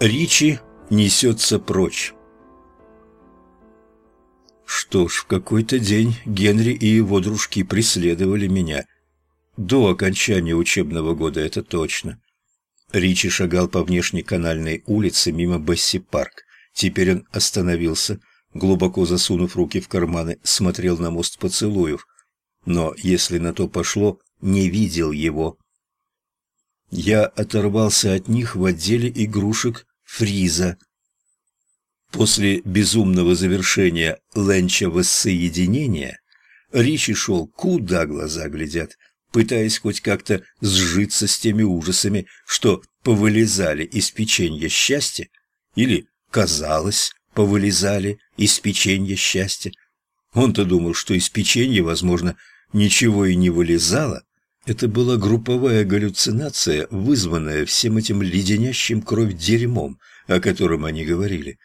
Ричи несется прочь. Что ж, в какой-то день Генри и его дружки преследовали меня. До окончания учебного года это точно. Ричи шагал по внешней канальной улице мимо Бесси-парк. Теперь он остановился, глубоко засунув руки в карманы, смотрел на мост поцелуев. Но, если на то пошло, не видел его. Я оторвался от них в отделе игрушек Фриза. После безумного завершения ленча воссоединения Ричи шел, куда глаза глядят, пытаясь хоть как-то сжиться с теми ужасами, что повылезали из печенья счастья, или, казалось, повылезали из печенья счастья. Он-то думал, что из печенья, возможно, ничего и не вылезало, это была групповая галлюцинация, вызванная всем этим леденящим кровь дерьмом, о котором они говорили.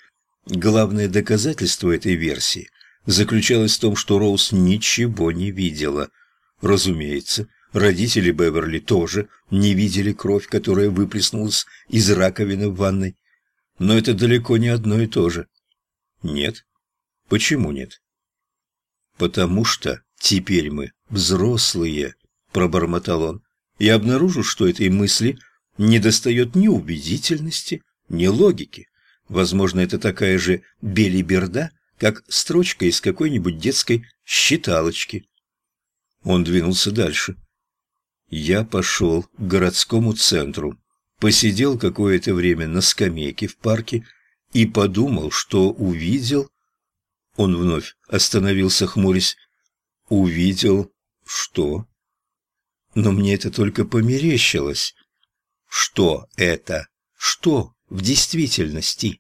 Главное доказательство этой версии заключалось в том, что Роуз ничего не видела. Разумеется, родители Беверли тоже не видели кровь, которая выплеснулась из раковины в ванной. Но это далеко не одно и то же. Нет. Почему нет? Потому что теперь мы взрослые пробормотал он, и обнаружил, что этой мысли недостает ни убедительности, ни логики. Возможно, это такая же белиберда, как строчка из какой-нибудь детской считалочки. Он двинулся дальше. Я пошел к городскому центру, посидел какое-то время на скамейке в парке и подумал, что увидел... Он вновь остановился, хмурясь. Увидел что? Но мне это только померещилось. Что это? Что в действительности?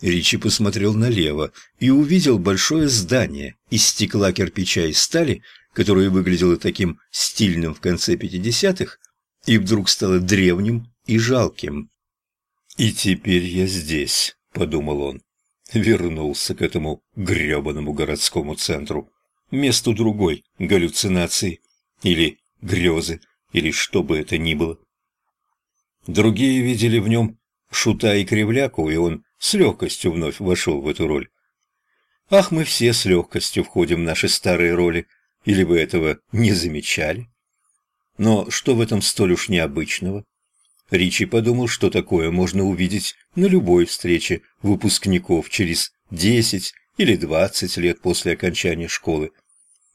Ричи посмотрел налево и увидел большое здание из стекла, кирпича и стали, которое выглядело таким стильным в конце пятидесятых, и вдруг стало древним и жалким. «И теперь я здесь», — подумал он. Вернулся к этому грёбаному городскому центру, месту другой галлюцинации или грезы или что бы это ни было. Другие видели в нем шута и кривляку, и он с легкостью вновь вошел в эту роль. Ах, мы все с легкостью входим в наши старые роли, или вы этого не замечали? Но что в этом столь уж необычного? Ричи подумал, что такое можно увидеть на любой встрече выпускников через десять или двадцать лет после окончания школы.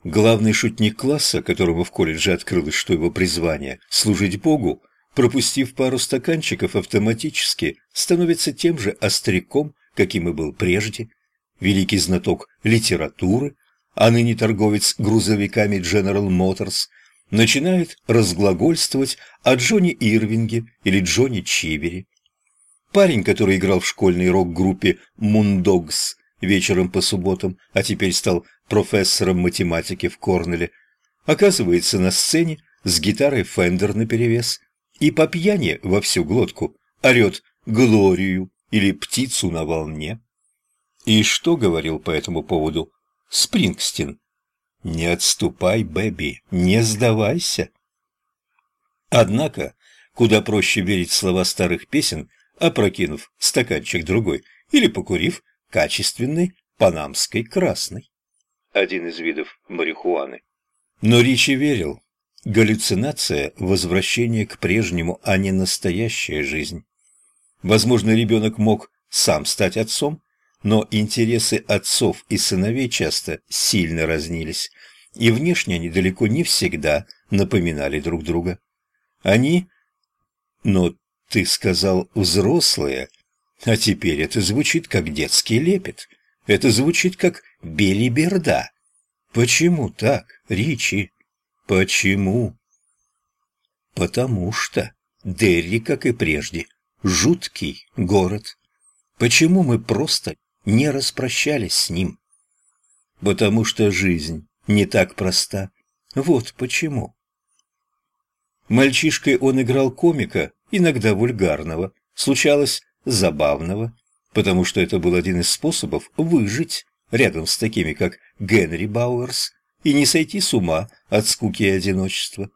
Главный шутник класса, которому в колледже открылось, что его призвание – служить Богу, пропустив пару стаканчиков, автоматически становится тем же остряком, каким и был прежде, великий знаток литературы, а ныне торговец грузовиками General Motors, начинает разглагольствовать о Джонни Ирвинге или Джонни Чивере. Парень, который играл в школьной рок-группе «Мундогс» вечером по субботам, а теперь стал профессором математики в Корнеле, оказывается на сцене с гитарой Фендер наперевес и по пьяни во всю глотку орет «Глорию» или «Птицу на волне». И что говорил по этому поводу Спрингстин? «Не отступай, Бэби, не сдавайся». Однако, куда проще верить слова старых песен, опрокинув стаканчик другой или покурив качественной панамской красной один из видов марихуаны. Но Ричи верил. Галлюцинация – возвращение к прежнему, а не настоящая жизнь. Возможно, ребенок мог сам стать отцом, но интересы отцов и сыновей часто сильно разнились, и внешне они далеко не всегда напоминали друг друга. Они... Но ты сказал «взрослые», а теперь это звучит как детский лепет. Это звучит как белиберда. Почему так, Ричи? Почему? Потому что Дерри, как и прежде, жуткий город. Почему мы просто не распрощались с ним? Потому что жизнь не так проста. Вот почему. Мальчишкой он играл комика, иногда вульгарного, случалось забавного, потому что это был один из способов выжить рядом с такими, как Генри Бауэрс, и не сойти с ума от скуки и одиночества.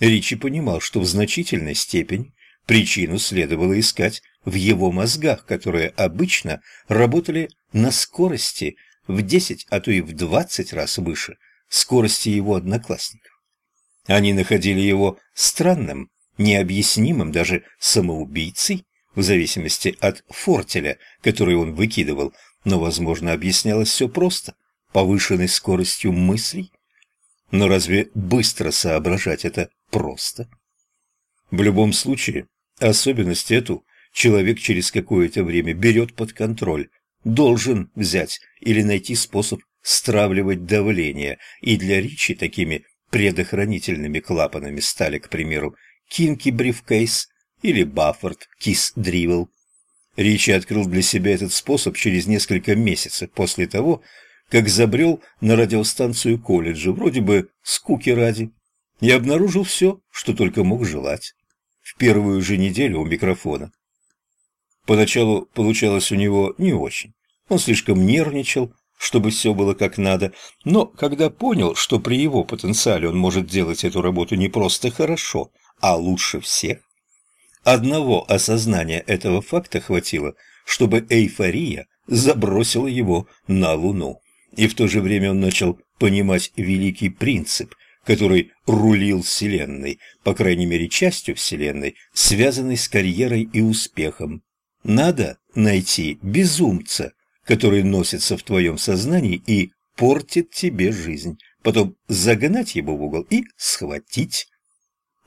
Ричи понимал, что в значительной степени причину следовало искать в его мозгах, которые обычно работали на скорости в 10, а то и в 20 раз выше скорости его одноклассников. Они находили его странным, необъяснимым, даже самоубийцей, в зависимости от фортеля, который он выкидывал, но, возможно, объяснялось все просто, повышенной скоростью мыслей. Но разве быстро соображать это просто? В любом случае, особенность эту человек через какое-то время берет под контроль, должен взять или найти способ стравливать давление, и для Ричи такими предохранительными клапанами стали, к примеру, Кинки Брифкейс или Баффорд Кис Дривел. Ричи открыл для себя этот способ через несколько месяцев после того, как забрел на радиостанцию колледжа, вроде бы скуки ради, и обнаружил все, что только мог желать. В первую же неделю у микрофона. Поначалу получалось у него не очень. Он слишком нервничал, чтобы все было как надо, но когда понял, что при его потенциале он может делать эту работу не просто хорошо, а лучше всех, одного осознания этого факта хватило, чтобы эйфория забросила его на Луну. И в то же время он начал понимать великий принцип, который рулил Вселенной, по крайней мере частью Вселенной, связанной с карьерой и успехом. Надо найти безумца, который носится в твоем сознании и портит тебе жизнь, потом загнать его в угол и схватить.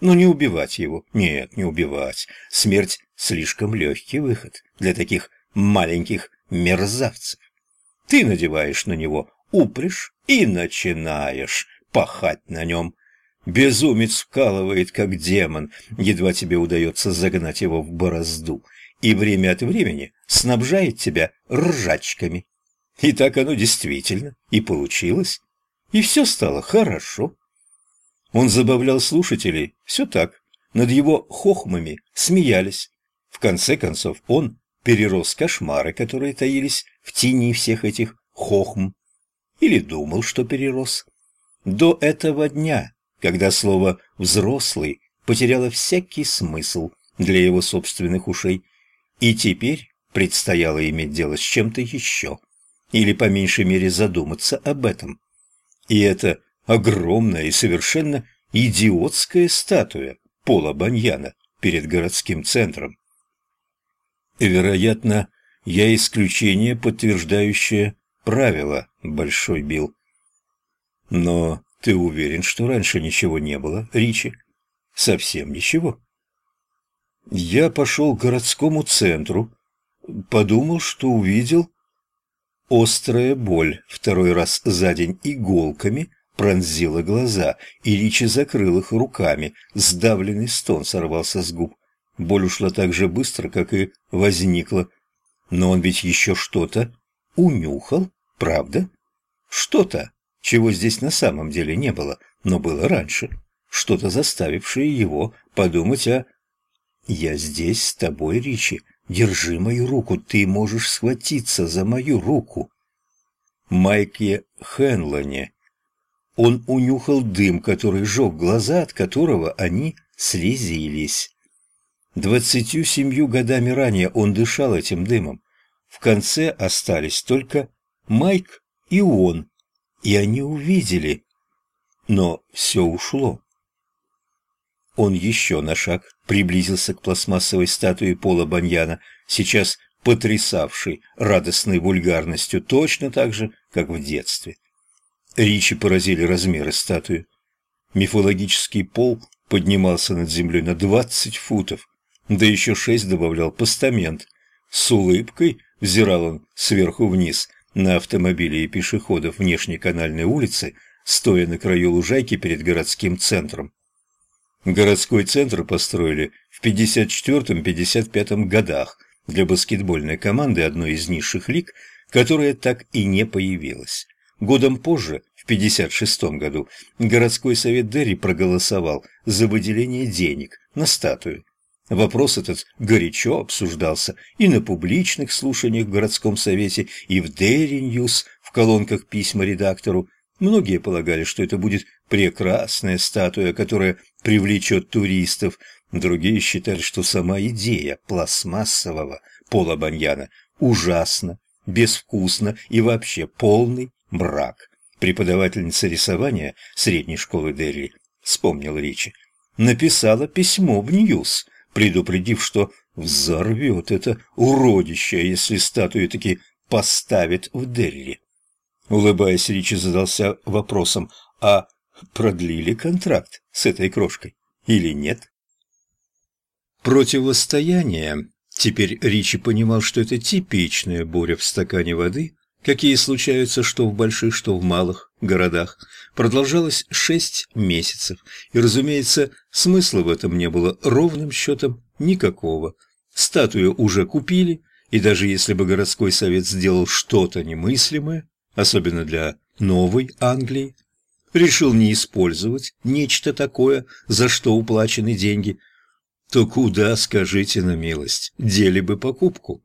Но не убивать его. Нет, не убивать. Смерть – слишком легкий выход для таких маленьких мерзавцев. Ты надеваешь на него упряжь и начинаешь пахать на нем. Безумец вкалывает, как демон, едва тебе удается загнать его в борозду, и время от времени снабжает тебя ржачками. И так оно действительно и получилось, и все стало хорошо. Он забавлял слушателей, все так, над его хохмами смеялись. В конце концов он перерос кошмары, которые таились в тени всех этих хохм. Или думал, что перерос. До этого дня, когда слово «взрослый» потеряло всякий смысл для его собственных ушей, и теперь предстояло иметь дело с чем-то еще, или по меньшей мере задуматься об этом. И это огромная и совершенно идиотская статуя Пола Баньяна перед городским центром. Вероятно, я исключение, подтверждающее правило, Большой Билл. Но ты уверен, что раньше ничего не было, Ричи? Совсем ничего. Я пошел к городскому центру, подумал, что увидел острая боль второй раз за день иголками пронзила глаза, и Ричи закрыл их руками, сдавленный стон сорвался с губ. Боль ушла так же быстро, как и возникла. Но он ведь еще что-то унюхал, правда? Что-то, чего здесь на самом деле не было, но было раньше. Что-то заставившее его подумать о... «Я здесь с тобой, Ричи. Держи мою руку, ты можешь схватиться за мою руку». Майке Хенлоне. Он унюхал дым, который жег глаза, от которого они слезились. Двадцатью семью годами ранее он дышал этим дымом. В конце остались только Майк и он, и они увидели. Но все ушло. Он еще на шаг приблизился к пластмассовой статуе Пола Баньяна, сейчас потрясавшей радостной вульгарностью точно так же, как в детстве. Ричи поразили размеры статуи. Мифологический пол поднимался над землей на двадцать футов, да еще шесть добавлял постамент. С улыбкой взирал он сверху вниз на автомобили и пешеходов внешней канальной улицы, стоя на краю лужайки перед городским центром. Городской центр построили в 54-55 годах для баскетбольной команды одной из низших лиг, которая так и не появилась. Годом позже, в 56 году, городской совет Дерри проголосовал за выделение денег на статую. Вопрос этот горячо обсуждался и на публичных слушаниях в городском совете, и в Дерри Ньюс в колонках письма редактору. Многие полагали, что это будет прекрасная статуя, которая привлечет туристов, Другие считали, что сама идея пластмассового Пола Баньяна ужасна, безвкусна и вообще полный мрак. Преподавательница рисования средней школы Дерри, вспомнил Ричи, написала письмо в Ньюс, предупредив, что взорвет это уродище, если статую таки поставят в Дерри. Улыбаясь, Ричи задался вопросом, а продлили контракт с этой крошкой или нет? Противостояние. Теперь Ричи понимал, что это типичная буря в стакане воды, какие случаются что в больших, что в малых городах, продолжалось шесть месяцев, и, разумеется, смысла в этом не было ровным счетом никакого. Статую уже купили, и даже если бы городской совет сделал что-то немыслимое, особенно для Новой Англии, решил не использовать нечто такое, за что уплачены деньги, то куда, скажите на милость, дели бы покупку?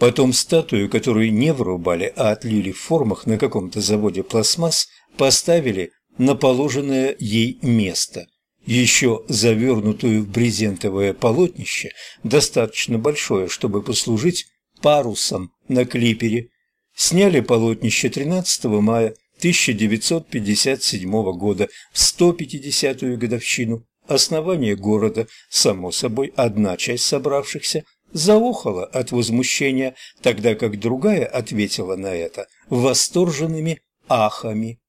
Потом статую, которую не вырубали, а отлили в формах на каком-то заводе пластмасс, поставили на положенное ей место, еще завернутую в брезентовое полотнище, достаточно большое, чтобы послужить парусом на клипере. Сняли полотнище 13 мая 1957 года в 150-ю годовщину основания города, само собой, одна часть собравшихся заохала от возмущения, тогда как другая ответила на это восторженными ахами.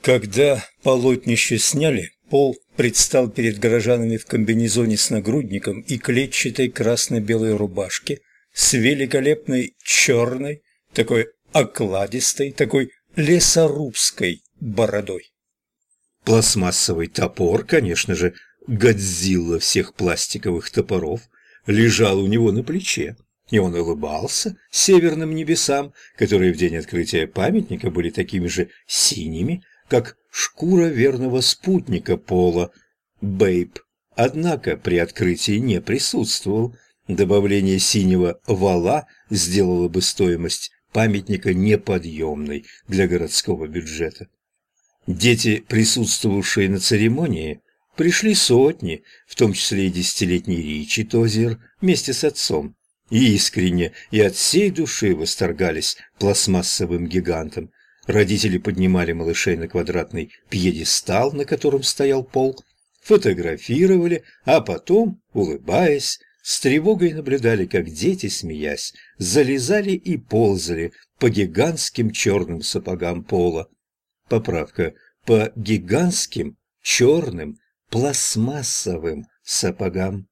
Когда полотнище сняли, Пол предстал перед горожанами в комбинезоне с нагрудником и клетчатой красно-белой рубашке с великолепной черной, такой окладистой, такой лесорубской бородой. Пластмассовый топор, конечно же, Годзилла всех пластиковых топоров, лежал у него на плече, и он улыбался северным небесам, которые в день открытия памятника были такими же синими, как шкура верного спутника Пола, Бейб. Однако при открытии не присутствовал. Добавление синего вала сделало бы стоимость памятника неподъемной для городского бюджета. Дети, присутствовавшие на церемонии, пришли сотни, в том числе и десятилетний Ричи Тозер, вместе с отцом, и искренне и от всей души восторгались пластмассовым гигантом. Родители поднимали малышей на квадратный пьедестал, на котором стоял пол, фотографировали, а потом, улыбаясь, с тревогой наблюдали, как дети, смеясь, залезали и ползали по гигантским черным сапогам пола. Поправка по гигантским черным пластмассовым сапогам.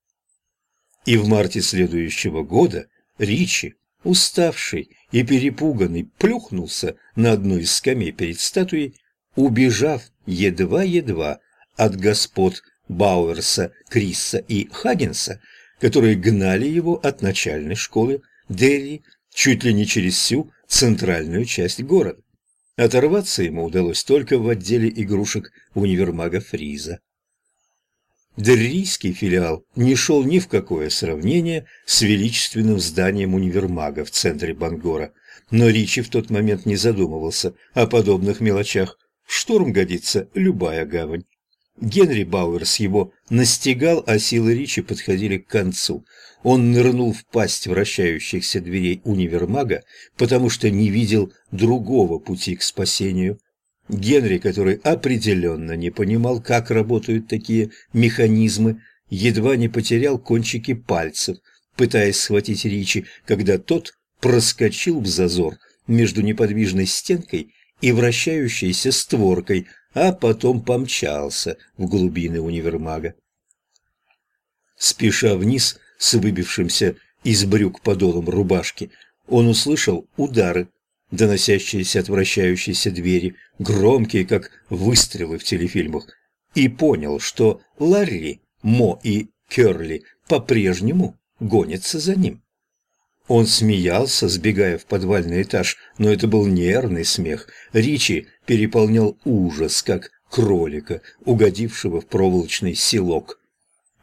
И в марте следующего года Ричи, уставший и перепуганный, плюхнулся на одну из скамей перед статуей, убежав едва-едва от господ Бауэрса, Крисса и Хагенса, которые гнали его от начальной школы Дерри чуть ли не через всю центральную часть города. Оторваться ему удалось только в отделе игрушек универмага Фриза. Деррийский филиал не шел ни в какое сравнение с величественным зданием универмага в центре Бангора, но Ричи в тот момент не задумывался о подобных мелочах. В шторм годится любая гавань. Генри Бауэрс его настигал, а силы Ричи подходили к концу. Он нырнул в пасть вращающихся дверей универмага, потому что не видел другого пути к спасению. Генри, который определенно не понимал, как работают такие механизмы, едва не потерял кончики пальцев, пытаясь схватить Ричи, когда тот проскочил в зазор между неподвижной стенкой и вращающейся створкой, а потом помчался в глубины универмага. Спеша вниз с выбившимся из брюк подолом рубашки, он услышал удары, доносящиеся от вращающейся двери, громкие, как выстрелы в телефильмах, и понял, что Ларри, Мо и Керли по-прежнему гонятся за ним. Он смеялся, сбегая в подвальный этаж, но это был нервный смех. Ричи переполнял ужас, как кролика, угодившего в проволочный селок.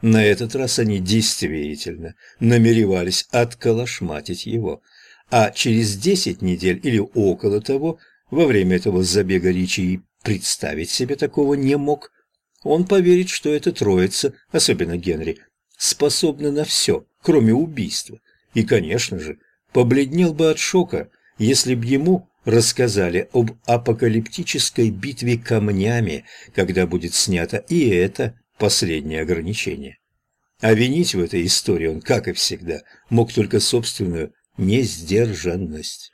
На этот раз они действительно намеревались отколошматить его. А через десять недель или около того, во время этого забега Ричи представить себе такого не мог, Он поверит, что эта троица, особенно Генри, способна на все, кроме убийства. И, конечно же, побледнел бы от шока, если б ему рассказали об апокалиптической битве камнями, когда будет снято и это последнее ограничение. А винить в этой истории он, как и всегда, мог только собственную несдержанность.